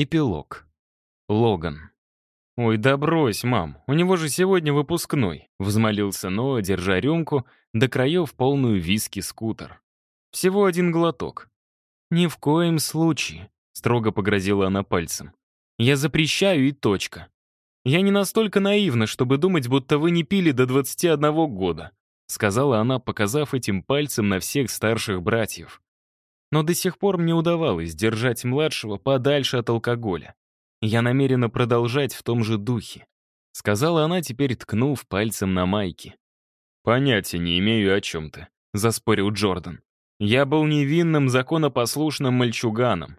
Эпилог. Логан. «Ой, да брось, мам, у него же сегодня выпускной», — взмолился Ноа, держа рюмку, до краев полную виски-скутер. «Всего один глоток». «Ни в коем случае», — строго погрозила она пальцем. «Я запрещаю и точка. Я не настолько наивна, чтобы думать, будто вы не пили до 21 года», — сказала она, показав этим пальцем на всех старших братьев но до сих пор мне удавалось держать младшего подальше от алкоголя. Я намерена продолжать в том же духе», — сказала она, теперь ткнув пальцем на майке. «Понятия не имею, о чем ты», — заспорил Джордан. «Я был невинным, законопослушным мальчуганом».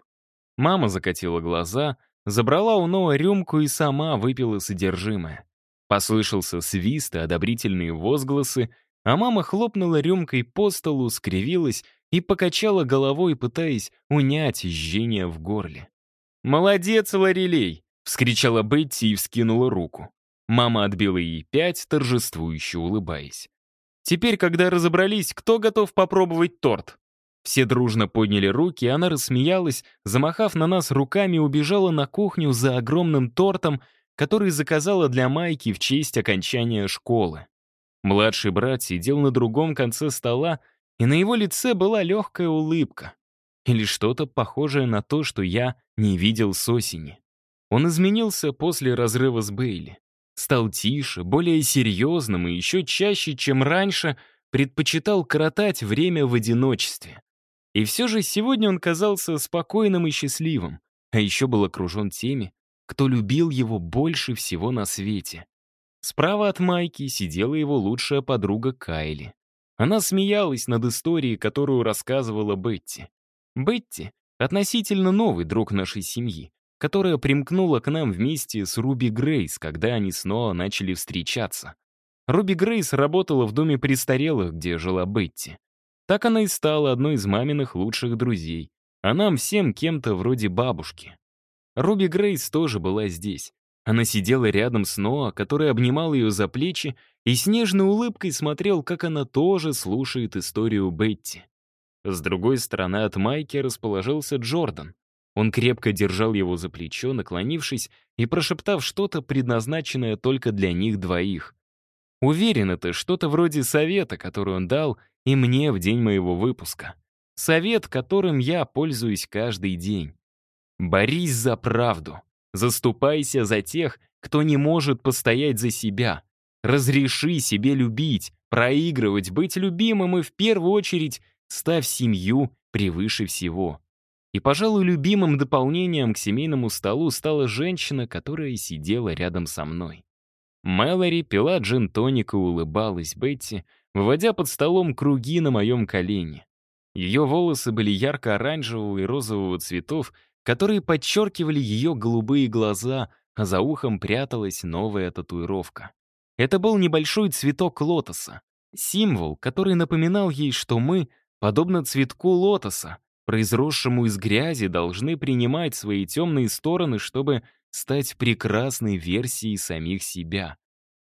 Мама закатила глаза, забрала у Ноа рюмку и сама выпила содержимое. Послышался свист и одобрительные возгласы, а мама хлопнула рюмкой по столу, скривилась и покачала головой, пытаясь унять жжение в горле. «Молодец, Лорелей!» — вскричала Бетти и вскинула руку. Мама отбила ей пять, торжествующе улыбаясь. «Теперь, когда разобрались, кто готов попробовать торт?» Все дружно подняли руки, и она рассмеялась, замахав на нас руками, убежала на кухню за огромным тортом, который заказала для Майки в честь окончания школы. Младший брат сидел на другом конце стола и на его лице была легкая улыбка. Или что-то похожее на то, что я не видел с осени. Он изменился после разрыва с Бейли. Стал тише, более серьезным и еще чаще, чем раньше, предпочитал коротать время в одиночестве. И все же сегодня он казался спокойным и счастливым, а еще был окружен теми, кто любил его больше всего на свете. Справа от Майки сидела его лучшая подруга Кайли. Она смеялась над историей, которую рассказывала Бетти. Бетти — относительно новый друг нашей семьи, которая примкнула к нам вместе с Руби Грейс, когда они снова начали встречаться. Руби Грейс работала в доме престарелых, где жила Бетти. Так она и стала одной из маминых лучших друзей, а нам всем кем-то вроде бабушки. Руби Грейс тоже была здесь. Она сидела рядом с Ноа, который обнимал ее за плечи и с нежной улыбкой смотрел, как она тоже слушает историю Бетти. С другой стороны от Майки расположился Джордан. Он крепко держал его за плечо, наклонившись и прошептав что-то, предназначенное только для них двоих. Уверен, это что-то вроде совета, который он дал и мне в день моего выпуска. Совет, которым я пользуюсь каждый день. Борись за правду. Заступайся за тех, кто не может постоять за себя. Разреши себе любить, проигрывать, быть любимым и в первую очередь ставь семью превыше всего. И, пожалуй, любимым дополнением к семейному столу стала женщина, которая сидела рядом со мной. Мэлори пила джин-тоник и улыбалась Бетти, выводя под столом круги на моем колене. Ее волосы были ярко-оранжевого и розового цветов, которые подчеркивали ее голубые глаза, а за ухом пряталась новая татуировка. Это был небольшой цветок лотоса, символ, который напоминал ей, что мы, подобно цветку лотоса, произросшему из грязи, должны принимать свои темные стороны, чтобы стать прекрасной версией самих себя.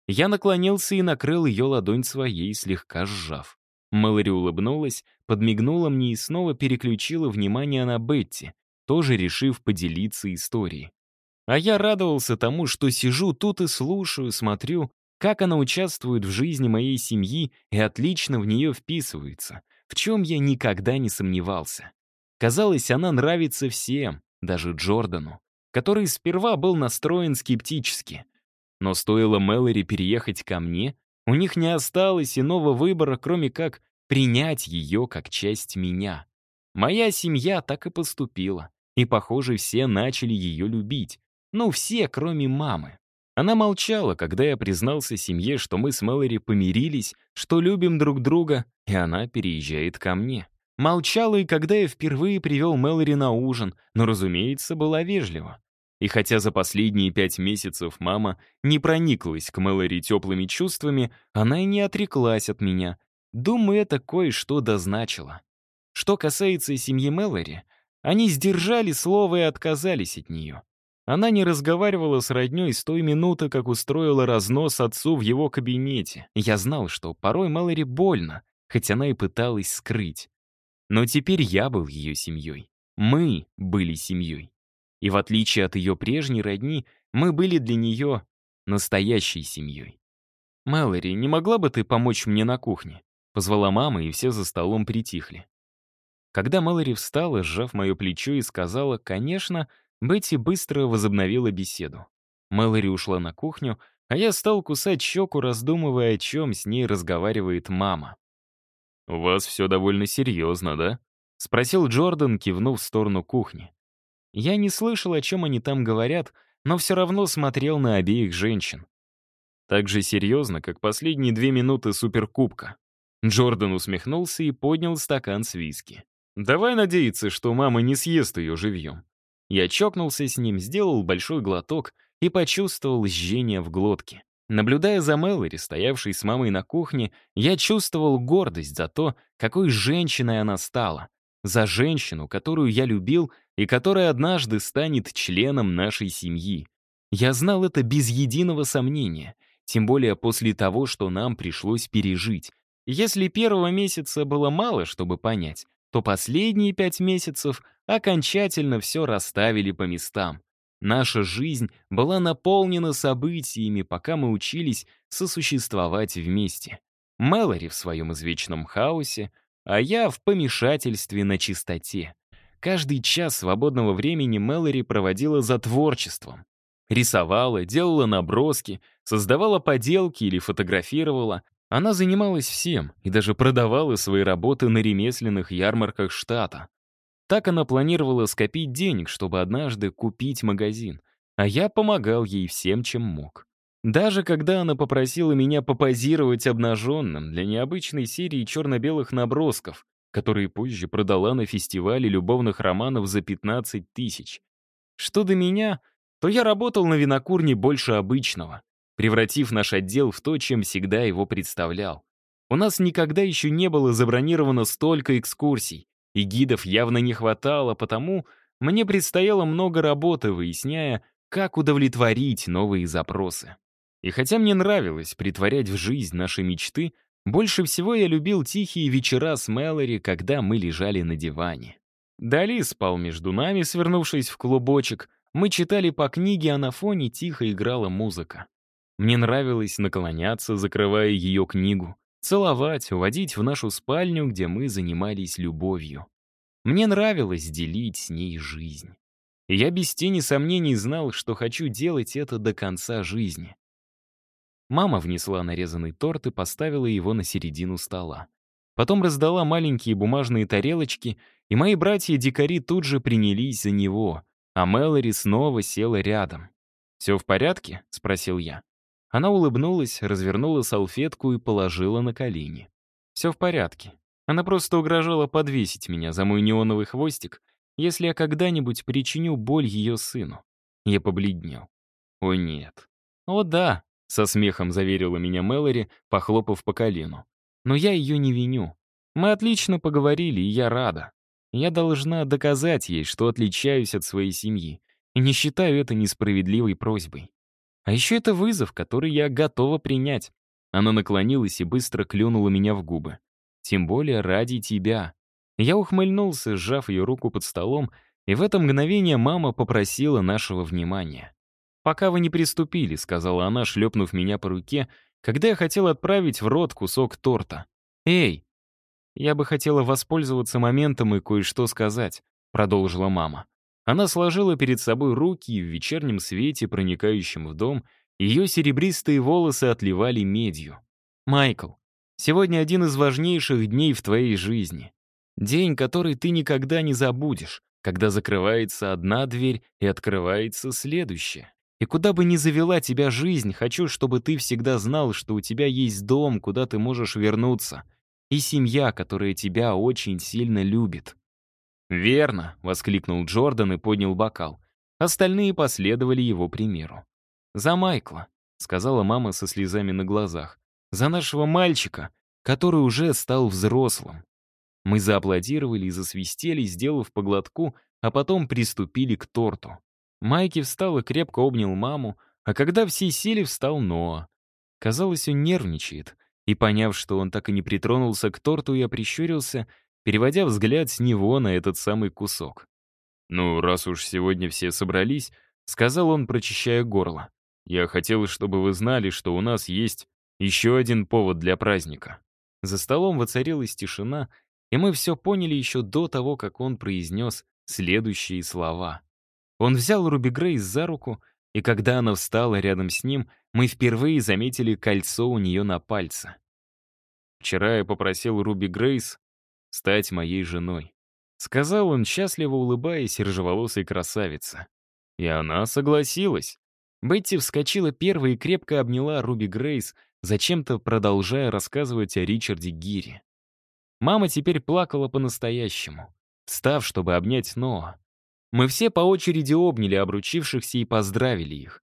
Я наклонился и накрыл ее ладонь своей, слегка сжав. Мэлори улыбнулась, подмигнула мне и снова переключила внимание на Бетти, тоже решив поделиться историей. А я радовался тому, что сижу тут и слушаю, смотрю, как она участвует в жизни моей семьи и отлично в нее вписывается, в чем я никогда не сомневался. Казалось, она нравится всем, даже Джордану, который сперва был настроен скептически. Но стоило Мэлори переехать ко мне, у них не осталось иного выбора, кроме как принять ее как часть меня. Моя семья так и поступила, и, похоже, все начали ее любить. Ну, все, кроме мамы. Она молчала, когда я признался семье, что мы с Мэлори помирились, что любим друг друга, и она переезжает ко мне. Молчала и когда я впервые привел Мэлори на ужин, но, разумеется, была вежлива. И хотя за последние пять месяцев мама не прониклась к Мэлори теплыми чувствами, она и не отреклась от меня. Думаю, это кое-что дозначило. Что касается семьи Мэлори, они сдержали слово и отказались от нее. Она не разговаривала с роднёй с той минуты, как устроила разнос отцу в его кабинете. Я знал, что порой Мэлори больно, хоть она и пыталась скрыть. Но теперь я был ее семьей. Мы были семьей. И в отличие от ее прежней родни, мы были для нее настоящей семьей. «Мэлори, не могла бы ты помочь мне на кухне?» Позвала мама, и все за столом притихли. Когда Мэлори встала, сжав мое плечо и сказала «конечно», Бетти быстро возобновила беседу. Мэлори ушла на кухню, а я стал кусать щеку, раздумывая, о чем с ней разговаривает мама. «У вас все довольно серьезно, да?» — спросил Джордан, кивнув в сторону кухни. Я не слышал, о чем они там говорят, но все равно смотрел на обеих женщин. Так же серьезно, как последние две минуты Суперкубка. Джордан усмехнулся и поднял стакан с виски. «Давай надеяться, что мама не съест ее живьем». Я чокнулся с ним, сделал большой глоток и почувствовал жжение в глотке. Наблюдая за Мэлори, стоявшей с мамой на кухне, я чувствовал гордость за то, какой женщиной она стала. За женщину, которую я любил и которая однажды станет членом нашей семьи. Я знал это без единого сомнения — тем более после того, что нам пришлось пережить. Если первого месяца было мало, чтобы понять, то последние пять месяцев окончательно все расставили по местам. Наша жизнь была наполнена событиями, пока мы учились сосуществовать вместе. Мэлори в своем извечном хаосе, а я в помешательстве на чистоте. Каждый час свободного времени Мэлори проводила за творчеством. Рисовала, делала наброски, создавала поделки или фотографировала. Она занималась всем и даже продавала свои работы на ремесленных ярмарках штата. Так она планировала скопить денег, чтобы однажды купить магазин, а я помогал ей всем, чем мог. Даже когда она попросила меня попозировать обнаженным для необычной серии черно-белых набросков, которые позже продала на фестивале любовных романов за 15 тысяч. Что до меня, то я работал на винокурне больше обычного, превратив наш отдел в то, чем всегда его представлял. У нас никогда еще не было забронировано столько экскурсий, и гидов явно не хватало, потому мне предстояло много работы, выясняя, как удовлетворить новые запросы. И хотя мне нравилось притворять в жизнь наши мечты, больше всего я любил тихие вечера с Мэлори, когда мы лежали на диване. Дали спал между нами, свернувшись в клубочек, мы читали по книге, а на фоне тихо играла музыка. Мне нравилось наклоняться, закрывая ее книгу, целовать, уводить в нашу спальню, где мы занимались любовью. Мне нравилось делить с ней жизнь. Я без тени сомнений знал, что хочу делать это до конца жизни. Мама внесла нарезанный торт и поставила его на середину стола. Потом раздала маленькие бумажные тарелочки, и мои братья-дикари тут же принялись за него, а Мэлори снова села рядом. «Все в порядке?» — спросил я. Она улыбнулась, развернула салфетку и положила на колени. «Все в порядке. Она просто угрожала подвесить меня за мой неоновый хвостик, если я когда-нибудь причиню боль ее сыну». Я побледнел. «О нет». «О да», — со смехом заверила меня Мэлори, похлопав по колену. «Но я ее не виню. Мы отлично поговорили, и я рада. Я должна доказать ей, что отличаюсь от своей семьи, и не считаю это несправедливой просьбой. А еще это вызов, который я готова принять. Она наклонилась и быстро клюнула меня в губы. Тем более ради тебя. Я ухмыльнулся, сжав ее руку под столом, и в это мгновение мама попросила нашего внимания. «Пока вы не приступили», — сказала она, шлепнув меня по руке, когда я хотел отправить в рот кусок торта. «Эй, «Я бы хотела воспользоваться моментом и кое-что сказать», — продолжила мама. Она сложила перед собой руки, и в вечернем свете, проникающем в дом, ее серебристые волосы отливали медью. «Майкл, сегодня один из важнейших дней в твоей жизни. День, который ты никогда не забудешь, когда закрывается одна дверь и открывается следующая. И куда бы ни завела тебя жизнь, хочу, чтобы ты всегда знал, что у тебя есть дом, куда ты можешь вернуться — и семья, которая тебя очень сильно любит». «Верно», — воскликнул Джордан и поднял бокал. Остальные последовали его примеру. «За Майкла», — сказала мама со слезами на глазах. «За нашего мальчика, который уже стал взрослым». Мы зааплодировали и засвистели, сделав по глотку, а потом приступили к торту. Майки встал и крепко обнял маму, а когда все сели, встал Ноа. Казалось, он нервничает, и поняв, что он так и не притронулся к торту, я прищурился, переводя взгляд с него на этот самый кусок. «Ну, раз уж сегодня все собрались», — сказал он, прочищая горло, «я хотел, чтобы вы знали, что у нас есть еще один повод для праздника». За столом воцарилась тишина, и мы все поняли еще до того, как он произнес следующие слова. Он взял Руби Грейс за руку, и когда она встала рядом с ним, мы впервые заметили кольцо у нее на пальце. «Вчера я попросил Руби Грейс стать моей женой», — сказал он, счастливо улыбаясь рыжеволосой красавице. И она согласилась. Бетти вскочила первой и крепко обняла Руби Грейс, зачем-то продолжая рассказывать о Ричарде Гире. Мама теперь плакала по-настоящему, встав, чтобы обнять Ноа. Мы все по очереди обняли обручившихся и поздравили их.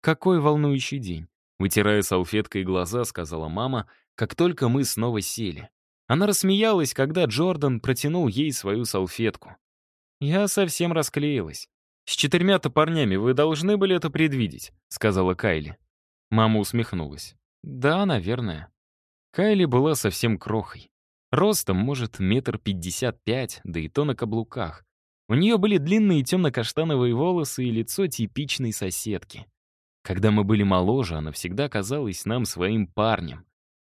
«Какой волнующий день!» Вытирая салфеткой глаза, сказала мама, как только мы снова сели. Она рассмеялась, когда Джордан протянул ей свою салфетку. Я совсем расклеилась. «С четырьмя-то парнями вы должны были это предвидеть», — сказала Кайли. Мама усмехнулась. «Да, наверное». Кайли была совсем крохой. Ростом, может, метр пятьдесят пять, да и то на каблуках. У нее были длинные темно-каштановые волосы и лицо типичной соседки. Когда мы были моложе, она всегда казалась нам своим парнем.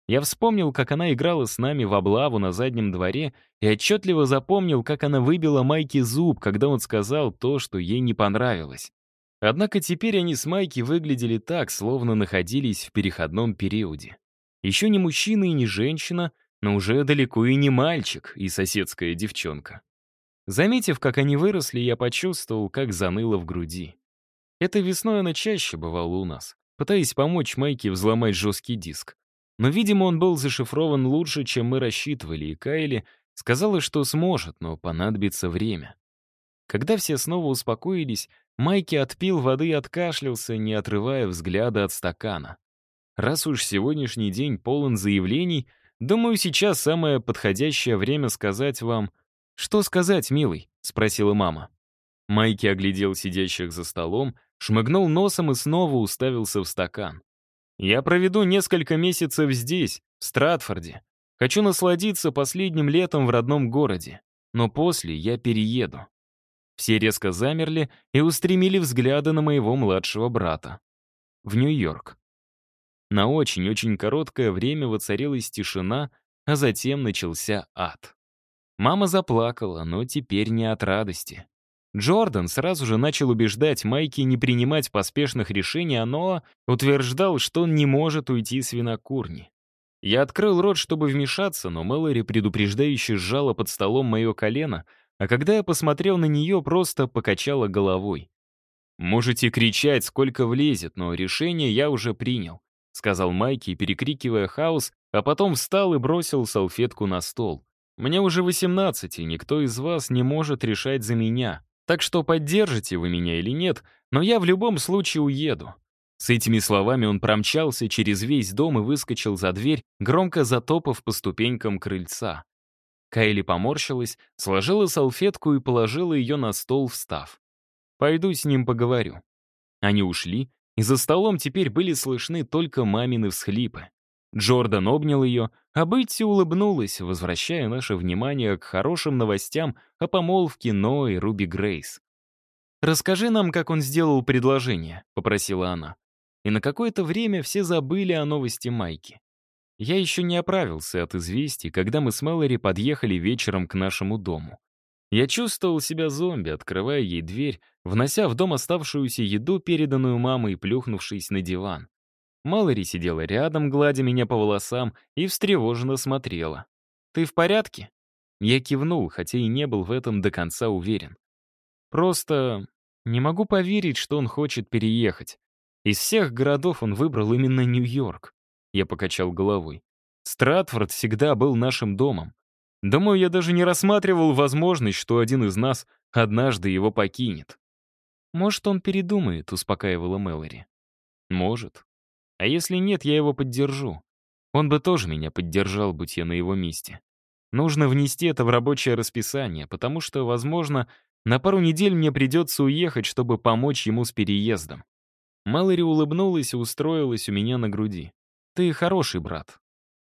Я вспомнил, как она играла с нами в облаву на заднем дворе и отчетливо запомнил, как она выбила Майке зуб, когда он сказал то, что ей не понравилось. Однако теперь они с Майки выглядели так, словно находились в переходном периоде. Еще не мужчина и не женщина, но уже далеко и не мальчик и соседская девчонка. Заметив, как они выросли, я почувствовал, как заныло в груди. Это весной она чаще бывала у нас, пытаясь помочь Майке взломать жесткий диск. Но, видимо, он был зашифрован лучше, чем мы рассчитывали, и Кайли сказала, что сможет, но понадобится время. Когда все снова успокоились, Майки отпил воды и откашлялся, не отрывая взгляда от стакана. Раз уж сегодняшний день полон заявлений, думаю, сейчас самое подходящее время сказать вам — «Что сказать, милый?» — спросила мама. Майки оглядел сидящих за столом, шмыгнул носом и снова уставился в стакан. «Я проведу несколько месяцев здесь, в Стратфорде. Хочу насладиться последним летом в родном городе. Но после я перееду». Все резко замерли и устремили взгляды на моего младшего брата. В Нью-Йорк. На очень-очень короткое время воцарилась тишина, а затем начался ад. Мама заплакала, но теперь не от радости. Джордан сразу же начал убеждать Майки не принимать поспешных решений, а Ноа утверждал, что он не может уйти с винокурни. Я открыл рот, чтобы вмешаться, но Мэлори предупреждающе сжала под столом мое колено, а когда я посмотрел на нее, просто покачала головой. «Можете кричать, сколько влезет, но решение я уже принял», — сказал Майки, перекрикивая хаос, а потом встал и бросил салфетку на стол. Мне уже 18, и никто из вас не может решать за меня. Так что поддержите вы меня или нет, но я в любом случае уеду». С этими словами он промчался через весь дом и выскочил за дверь, громко затопав по ступенькам крыльца. Кайли поморщилась, сложила салфетку и положила ее на стол, встав. «Пойду с ним поговорю». Они ушли, и за столом теперь были слышны только мамины всхлипы. Джордан обнял ее, а Бетти улыбнулась, возвращая наше внимание к хорошим новостям о помолвке Но и Руби Грейс. «Расскажи нам, как он сделал предложение», — попросила она. И на какое-то время все забыли о новости Майки. Я еще не оправился от известий, когда мы с Мэлори подъехали вечером к нашему дому. Я чувствовал себя зомби, открывая ей дверь, внося в дом оставшуюся еду, переданную мамой, плюхнувшись на диван. Малори сидела рядом, гладя меня по волосам, и встревоженно смотрела. «Ты в порядке?» Я кивнул, хотя и не был в этом до конца уверен. «Просто не могу поверить, что он хочет переехать. Из всех городов он выбрал именно Нью-Йорк». Я покачал головой. «Стратфорд всегда был нашим домом. Думаю, я даже не рассматривал возможность, что один из нас однажды его покинет». «Может, он передумает», — успокаивала Мэлори. «Может. А если нет, я его поддержу. Он бы тоже меня поддержал, будь я на его месте. Нужно внести это в рабочее расписание, потому что, возможно, на пару недель мне придется уехать, чтобы помочь ему с переездом. Малори улыбнулась и устроилась у меня на груди. «Ты хороший брат».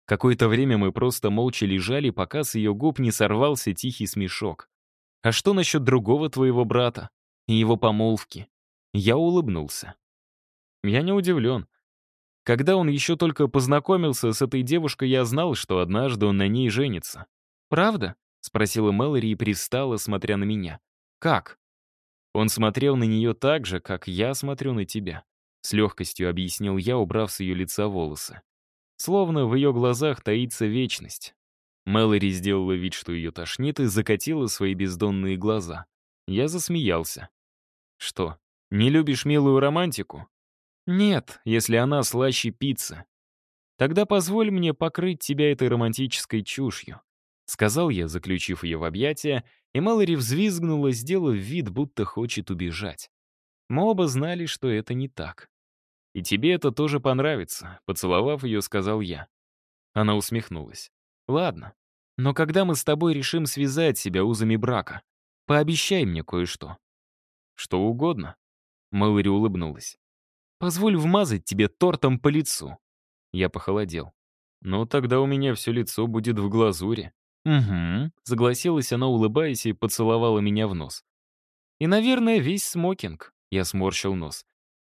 Какое-то время мы просто молча лежали, пока с ее губ не сорвался тихий смешок. А что насчет другого твоего брата и его помолвки? Я улыбнулся. Я не удивлен. Когда он еще только познакомился с этой девушкой, я знал, что однажды он на ней женится. «Правда?» — спросила Мэлори и пристала, смотря на меня. «Как?» Он смотрел на нее так же, как я смотрю на тебя. С легкостью объяснил я, убрав с ее лица волосы. Словно в ее глазах таится вечность. Мэлори сделала вид, что ее тошнит, и закатила свои бездонные глаза. Я засмеялся. «Что, не любишь милую романтику?» «Нет, если она слаще пиццы. Тогда позволь мне покрыть тебя этой романтической чушью», — сказал я, заключив ее в объятия, и Мэлори взвизгнула, сделав вид, будто хочет убежать. Мы оба знали, что это не так. «И тебе это тоже понравится», — поцеловав ее, сказал я. Она усмехнулась. Ладно. Но когда мы с тобой решим связать себя узами брака, пообещай мне кое-что. Что угодно. Мэлори улыбнулась. Позволь вмазать тебе тортом по лицу. Я похолодел. Но тогда у меня все лицо будет в глазури. Угу, согласилась она, улыбаясь, и поцеловала меня в нос. И, наверное, весь смокинг. Я сморщил нос.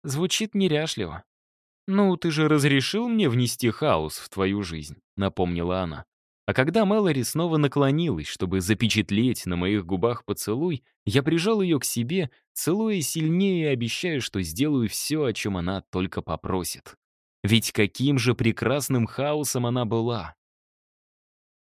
Звучит неряшливо. «Ну, ты же разрешил мне внести хаос в твою жизнь», — напомнила она. А когда Мэлори снова наклонилась, чтобы запечатлеть на моих губах поцелуй, я прижал ее к себе, целуя сильнее и обещая, что сделаю все, о чем она только попросит. Ведь каким же прекрасным хаосом она была.